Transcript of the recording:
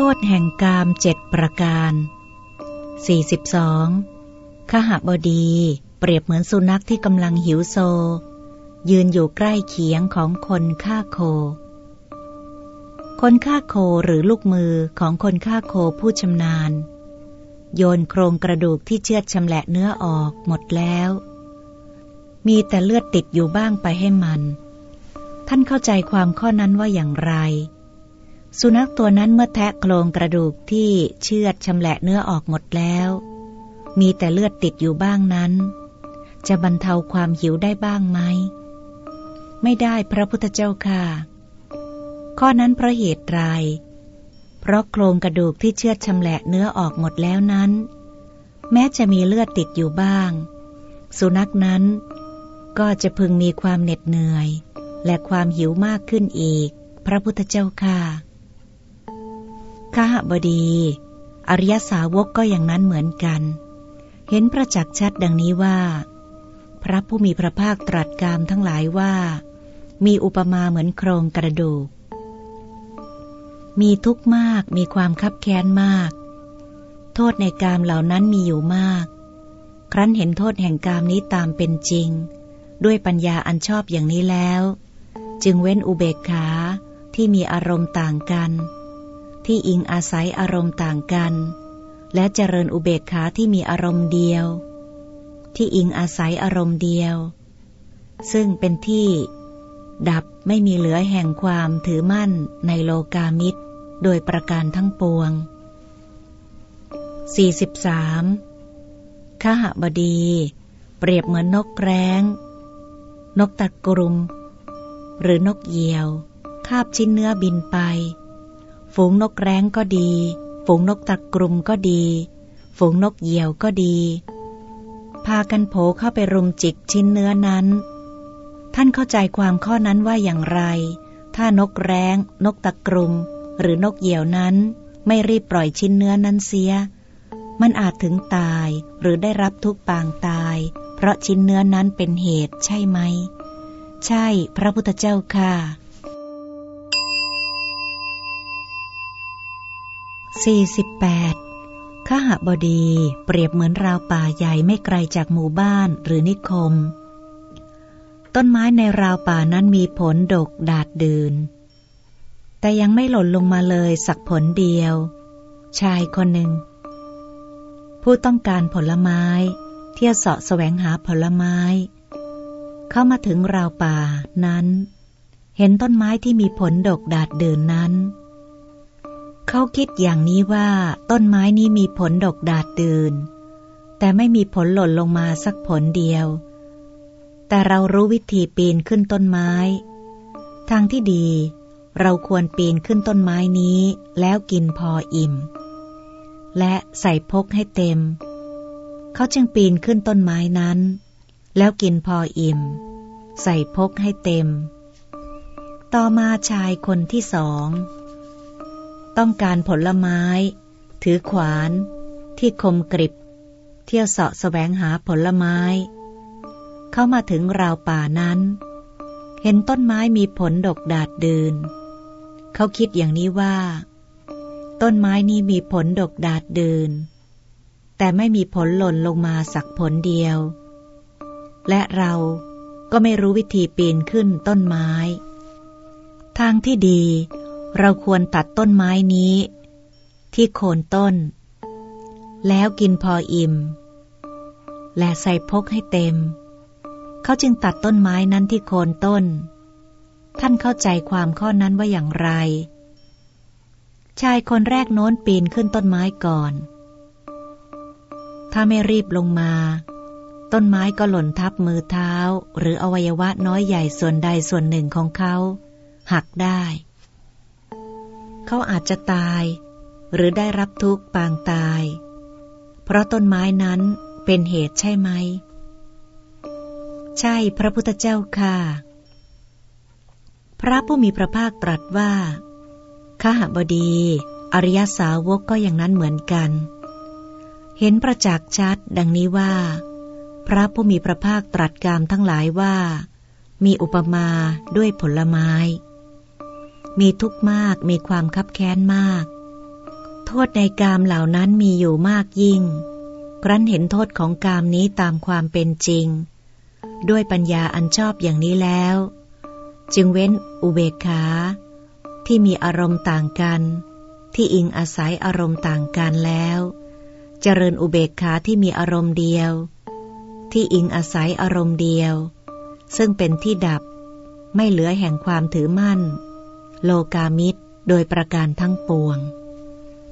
โทษแห่งกามเจ็ดประการ 42. ขหบดี เปรียบเหมือนสุนัขที่กำลังหิวโซ ยืนอยู่ใกล้เคียงของคนฆ่าโค คนฆ่าโคหรือลูกมือของคนฆ่าโคผู้ชำนาญ โยนโครงกระดูกที่เชือดชำแหละเนื้อออกหมดแล้ว มีแต่เลือดติดอยู่บ้างไปให้มัน ท่านเข้าใจความข้อนั้นว่าอย่างไร สุนัขตัวนั้นเมื่อแทะโครงกระดูกที่เชือดชำแหละเนื้อออกหมดแล้ว มีแต่เลือดติดอยู่บ้างนั้น จะบรรเทาความหิวได้บ้างไหม ไม่ได้พระพุทธเจ้าค่ะ ข้อนั้นเพราะเหตุไร เพราะโครงกระดูกที่เชือดชำแหละเนื้อออกหมดแล้วนั้น แม้จะมีเลือดติดอยู่บ้าง สุนัขนั้น ก็จะพึงมีความเหน็ดเหนื่อย และความหิวมากขึ้นอีก พระพุทธเจ้าค่ะ ขหบดี อริยสาวกก็อย่างนั้นเหมือนกัน เห็นประจักษ์ชัดดังนี้ว่า พระผู้มีพระภาคตรัสกามทั้งหลายว่า มีอุปมาเหมือนโครงกระดูก มีทุกข์มากมีความคับแค้นมาก โทษในกามเหล่านั้นมีอยู่มาก ครั้นเห็นโทษแห่งกามนี้ตามเป็นจริง ด้วยปัญญาอันชอบอย่างนี้แล้ว จึงเว้นอุเบกขาที่มีอารมณ์ต่างกัน ที่อิงอาศัยอารมณ์ต่างกัน และเจริญอุเบกขาที่มีอารมณ์เดียว ที่อิงอาศัยอารมณ์เดียว ซึ่งเป็นที่ดับไม่มีเหลือแห่งความถือมั่นในโลกามิตร โดยประการทั้งปวง 43. ขหบดี เปรียบเหมือนนกแร้ง นกตะกรุม หรือนกเหยี่ยว คาบชิ้นเนื้อบินไป ฝูงนกแร้งก็ดี ฝูงนกตะกรุมก็ดี ฝูงนกเหยี่ยวก็ดี พากันโผเข้าไปรุมจิกชิ้นเนื้อนั้น ท่านเข้าใจความข้อนั้นว่าอย่างไร ถ้านกแร้ง นกตะกรุม หรือนกเหยี่ยวนั้น ไม่รีบปล่อยชิ้นเนื้อนั้นเสีย มันอาจถึงตายหรือได้รับทุกปางตาย เพราะชิ้นเนื้อนั้นเป็นเหตุใช่ไหม ใช่ พระพุทธเจ้าค่ะ 48ขหบดี เปรียบเหมือนราวป่าใหญ่ไม่ไกลจากหมู่บ้านหรือนิคม ต้นไม้ในราวป่านั้นมีผลดกดาดดืน แต่ยังไม่หล่นลงมาเลยสักผลเดียว ชายคนหนึ่ง ผู้ต้องการผลไม้ เที่ยวเสาะแสวงหาผลไม้ เข้ามาถึงราวป่านั้น เห็นต้นไม้ที่มีผลดกดาดดืนนั้น เขาคิดอย่างนี้ว่าต้นไม้นี้มีผลดกดาดดืนแต่ไม่มีผลหล่นลงมาสักผลเดียว แต่เรารู้วิธีปีนขึ้นต้นไม้ ทางที่ดี เราควรปีนขึ้นต้นไม้นี้แล้วกินพออิ่ม และใส่พกให้เต็ม เขาจึงปีนขึ้นต้นไม้นั้น แล้วกินพออิ่ม ใส่พกให้เต็ม ต่อมาชายคนที่สอง ต้องการผลไม้ ถือขวาน ที่คมกริบ เที่ยวเสาะแสวงหาผลไม้ เข้ามาถึงราวป่านั้น เห็นต้นไม้มีผลดกดาดเดืนเขาคิดอย่างนี้ว่า ต้นไม้นี้มีผลดกดาดเดืนแต่ไม่มีผลหล่นลงมาสักผลเดียว และเราก็ไม่รู้วิธีปีนขึ้นต้นไม้ ทางที่ดี เราควรตัดต้นไม้นี้ ที่โคนต้น แล้วกินพออิ่ม และใส่พกให้เต็ม เขาจึงตัดต้นไม้นั้นที่โคนต้น ท่านเข้าใจความข้อนั้นว่าอย่างไร ชายคนแรกโน้นปีนขึ้นต้นไม้ก่อน ถ้าไม่รีบลงมา ต้นไม้ก็หล่นทับมือเท้า หรืออวัยวะน้อยใหญ่ส่วนใดส่วนหนึ่งของเขา หักได้ เขาอาจจะตาย หรือได้รับทุกข์ปางตาย เพราะต้นไม้นั้นเป็นเหตุใช่ไหม ใช่พระพุทธเจ้าค่ะ พระผู้มีพระภาคตรัสว่าข้าหบดี อริยสาวกก็อย่างนั้นเหมือนกัน เห็นประจักษ์ชัดดังนี้ว่า พระผู้มีพระภาคตรัสกามทั้งหลายว่า มีอุปมาด้วยผลไม้ มีทุกข์มาก มีความคับแค้นมาก โทษในกามเหล่านั้นมีอยู่มากยิ่ง ครั้นเห็นโทษของกามนี้ตามความเป็นจริง ด้วยปัญญาอันชอบอย่างนี้แล้ว จึงเว้นอุเบกขา ที่มีอารมณ์ต่างกัน ที่อิงอาศัยอารมณ์ต่างกันแล้ว เจริญอุเบกขาที่มีอารมณ์เดียว ที่อิงอาศัยอารมณ์เดียว ซึ่งเป็นที่ดับไม่เหลือแห่งความถือมั่น โลกามิตรโดยประการทั้งปวง